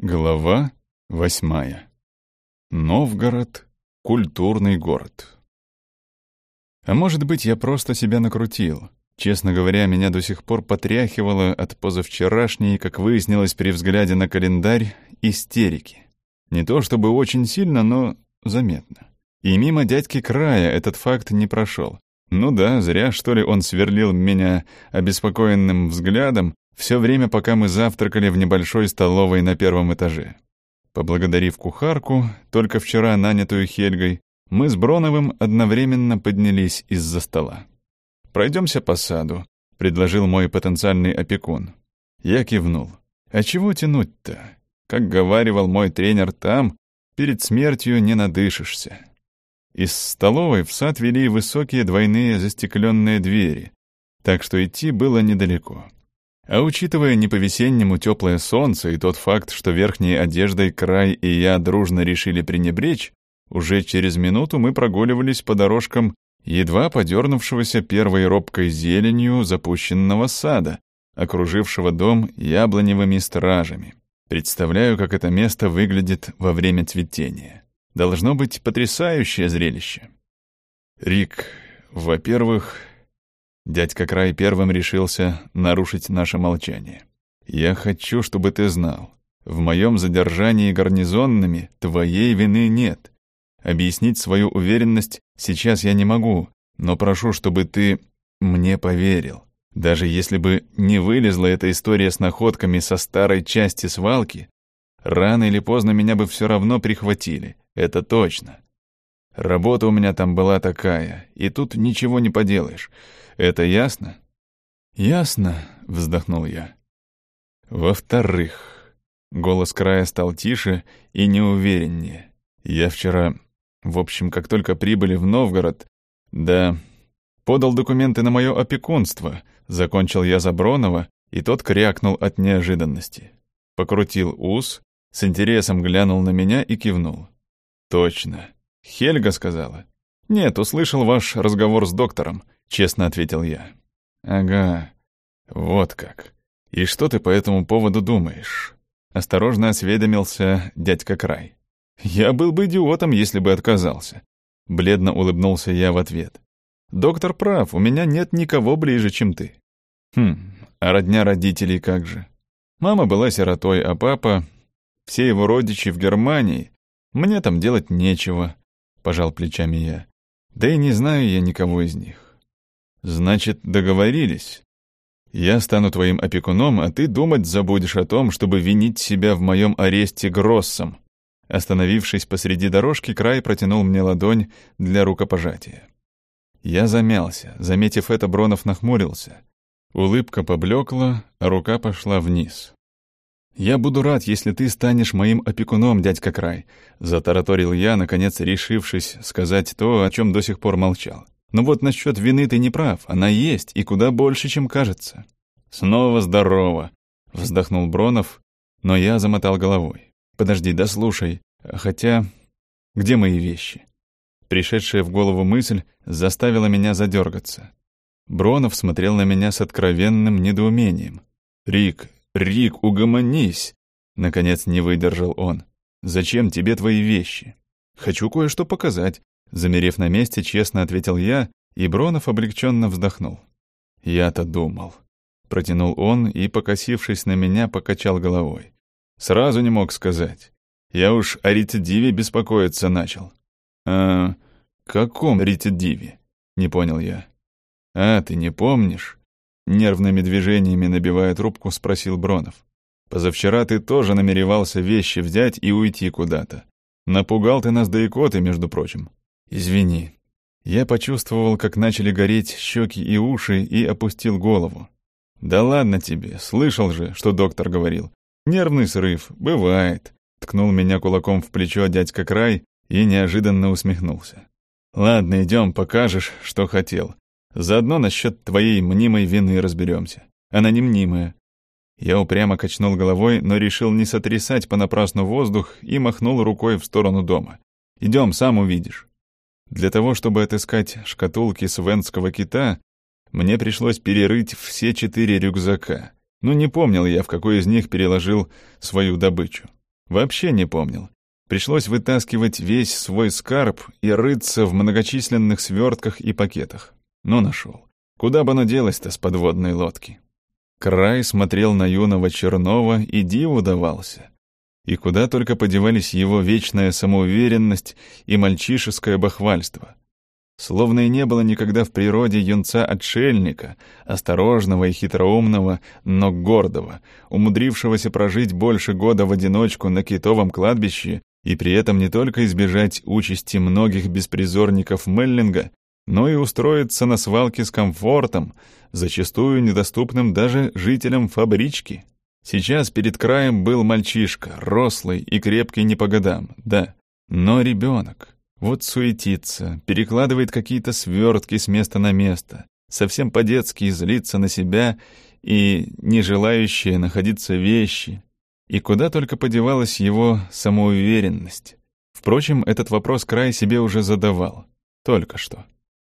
Глава восьмая. Новгород — культурный город. А может быть, я просто себя накрутил. Честно говоря, меня до сих пор потряхивало от позавчерашней, как выяснилось при взгляде на календарь, истерики. Не то чтобы очень сильно, но заметно. И мимо дядьки Края этот факт не прошел. Ну да, зря, что ли, он сверлил меня обеспокоенным взглядом, все время, пока мы завтракали в небольшой столовой на первом этаже. Поблагодарив кухарку, только вчера нанятую Хельгой, мы с Броновым одновременно поднялись из-за стола. «Пройдемся по саду», — предложил мой потенциальный опекун. Я кивнул. «А чего тянуть-то? Как говаривал мой тренер там, перед смертью не надышишься». Из столовой в сад вели высокие двойные застекленные двери, так что идти было недалеко. А учитывая не по-весеннему теплое солнце и тот факт, что верхней одеждой край и я дружно решили пренебречь, уже через минуту мы прогуливались по дорожкам едва подернувшегося первой робкой зеленью запущенного сада, окружившего дом яблоневыми стражами. Представляю, как это место выглядит во время цветения. Должно быть потрясающее зрелище. Рик, во-первых, Дядька Край первым решился нарушить наше молчание. «Я хочу, чтобы ты знал. В моем задержании гарнизонными твоей вины нет. Объяснить свою уверенность сейчас я не могу, но прошу, чтобы ты мне поверил. Даже если бы не вылезла эта история с находками со старой части свалки, рано или поздно меня бы все равно прихватили, это точно. Работа у меня там была такая, и тут ничего не поделаешь. Это ясно? Ясно, вздохнул я. Во-вторых, голос края стал тише и неувереннее. Я вчера, в общем, как только прибыли в Новгород, да, подал документы на мое опекунство, закончил я за Бронова, и тот крякнул от неожиданности. Покрутил ус, с интересом глянул на меня и кивнул. «Точно. Хельга сказала». «Нет, услышал ваш разговор с доктором. — честно ответил я. «Ага, вот как. И что ты по этому поводу думаешь?» Осторожно осведомился дядька Край. «Я был бы идиотом, если бы отказался». Бледно улыбнулся я в ответ. «Доктор прав, у меня нет никого ближе, чем ты». «Хм, а родня родителей как же?» Мама была сиротой, а папа... Все его родичи в Германии. Мне там делать нечего, — пожал плечами я. Да и не знаю я никого из них. Значит, договорились. Я стану твоим опекуном, а ты думать забудешь о том, чтобы винить себя в моем аресте Гроссом. Остановившись посреди дорожки, край протянул мне ладонь для рукопожатия. Я замялся. Заметив это, Бронов нахмурился. Улыбка поблекла, а рука пошла вниз. «Я буду рад, если ты станешь моим опекуном, дядька Край», — затараторил я, наконец решившись сказать то, о чем до сих пор молчал. Но вот насчет вины ты не прав, она есть, и куда больше, чем кажется». «Снова здорово», — вздохнул Бронов, но я замотал головой. «Подожди, да слушай, хотя... Где мои вещи?» Пришедшая в голову мысль заставила меня задергаться. Бронов смотрел на меня с откровенным недоумением. «Рик, Рик, угомонись!» Наконец не выдержал он. «Зачем тебе твои вещи?» «Хочу кое-что показать», Замерев на месте, честно ответил я, и Бронов облегченно вздохнул. «Я-то думал». Протянул он и, покосившись на меня, покачал головой. «Сразу не мог сказать. Я уж о рецидиве беспокоиться начал». «А каком рецидиве?» — не понял я. «А, ты не помнишь?» Нервными движениями набивая трубку, спросил Бронов. «Позавчера ты тоже намеревался вещи взять и уйти куда-то. Напугал ты нас до икоты, между прочим. «Извини». Я почувствовал, как начали гореть щеки и уши, и опустил голову. «Да ладно тебе, слышал же, что доктор говорил. Нервный срыв, бывает», — ткнул меня кулаком в плечо дядька Край и неожиданно усмехнулся. «Ладно, идем, покажешь, что хотел. Заодно насчет твоей мнимой вины разберемся. Она не мнимая». Я упрямо качнул головой, но решил не сотрясать понапрасну воздух и махнул рукой в сторону дома. «Идем, сам увидишь». Для того, чтобы отыскать шкатулки свенского кита, мне пришлось перерыть все четыре рюкзака. Но не помнил я, в какой из них переложил свою добычу. Вообще не помнил. Пришлось вытаскивать весь свой скарб и рыться в многочисленных свертках и пакетах. Но нашел. Куда бы оно делось-то с подводной лодки? Край смотрел на юного Чернова и диву давался. И куда только подевались его вечная самоуверенность и мальчишеское бахвальство. Словно и не было никогда в природе юнца-отшельника, осторожного и хитроумного, но гордого, умудрившегося прожить больше года в одиночку на китовом кладбище и при этом не только избежать участи многих беспризорников Меллинга, но и устроиться на свалке с комфортом, зачастую недоступным даже жителям фабрички. Сейчас перед краем был мальчишка, рослый и крепкий не по годам, да, но ребенок. Вот суетится, перекладывает какие-то свертки с места на место, совсем по-детски злится на себя и не желающие находиться вещи. И куда только подевалась его самоуверенность. Впрочем, этот вопрос край себе уже задавал. Только что.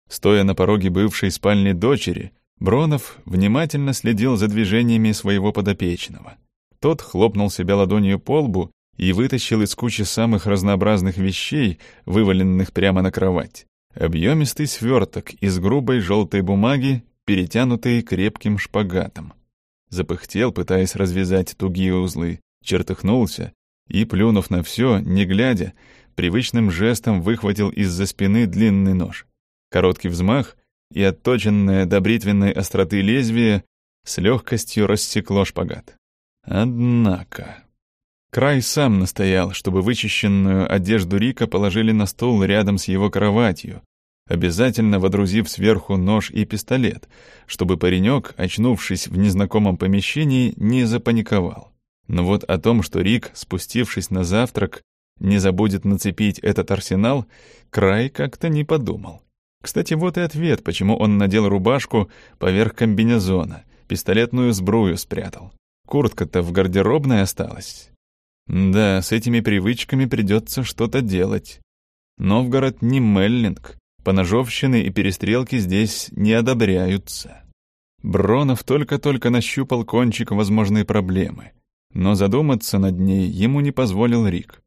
Стоя на пороге бывшей спальни дочери, Бронов внимательно следил за движениями своего подопечного. Тот хлопнул себя ладонью по лбу и вытащил из кучи самых разнообразных вещей, вываленных прямо на кровать, объемистый сверток из грубой желтой бумаги, перетянутый крепким шпагатом. Запыхтел, пытаясь развязать тугие узлы, чертыхнулся и, плюнув на все, не глядя, привычным жестом выхватил из-за спины длинный нож. Короткий взмах, и отточенное до бритвенной остроты лезвие с легкостью рассекло шпагат. Однако... Край сам настоял, чтобы вычищенную одежду Рика положили на стол рядом с его кроватью, обязательно водрузив сверху нож и пистолет, чтобы паренек, очнувшись в незнакомом помещении, не запаниковал. Но вот о том, что Рик, спустившись на завтрак, не забудет нацепить этот арсенал, Край как-то не подумал. Кстати, вот и ответ, почему он надел рубашку поверх комбинезона, пистолетную сбрую спрятал. Куртка-то в гардеробной осталась. Да, с этими привычками придется что-то делать. Новгород не Меллинг, поножовщины и перестрелки здесь не одобряются. Бронов только-только нащупал кончик возможной проблемы, но задуматься над ней ему не позволил Рик.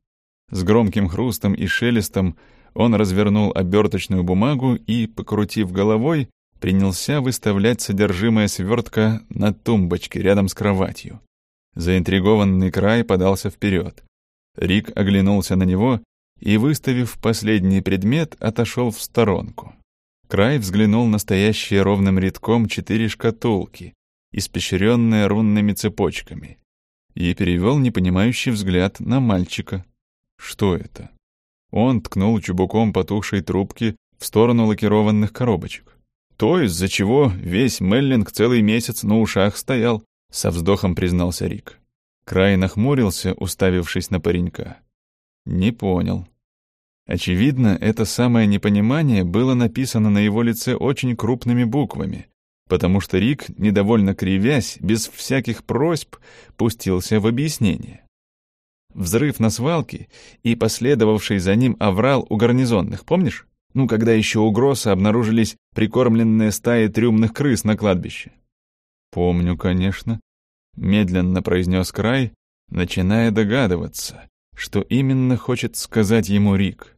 С громким хрустом и шелестом он развернул оберточную бумагу и, покрутив головой, принялся выставлять содержимое свертка на тумбочке рядом с кроватью. Заинтригованный край подался вперед. Рик оглянулся на него и, выставив последний предмет, отошел в сторонку. Край взглянул на стоящие ровным рядком четыре шкатулки, испещренные рунными цепочками, и перевел непонимающий взгляд на мальчика. Что это? Он ткнул чубуком потухшей трубки в сторону лакированных коробочек. То, из-за чего весь Меллинг целый месяц на ушах стоял, со вздохом признался Рик. Край нахмурился, уставившись на паренька. Не понял. Очевидно, это самое непонимание было написано на его лице очень крупными буквами, потому что Рик, недовольно кривясь, без всяких просьб, пустился в объяснение. Взрыв на свалке и последовавший за ним аврал у гарнизонных, помнишь? Ну, когда еще у Гросса обнаружились прикормленные стаи трюмных крыс на кладбище. «Помню, конечно», — медленно произнес Край, начиная догадываться, что именно хочет сказать ему Рик.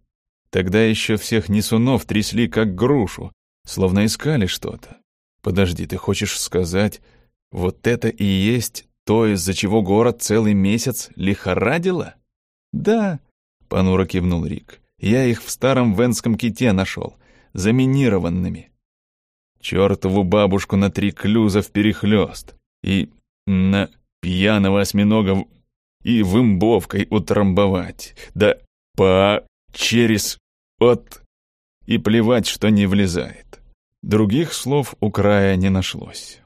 Тогда еще всех несунов трясли как грушу, словно искали что-то. «Подожди, ты хочешь сказать, вот это и есть то, из-за чего город целый месяц лихорадило? Да, понуро кивнул Рик. Я их в старом венском ките нашел, заминированными. Чертову бабушку на три клюза вперехлёст. И на пьяного осьминога и вымбовкой утрамбовать. Да по через от и плевать, что не влезает. Других слов у края не нашлось.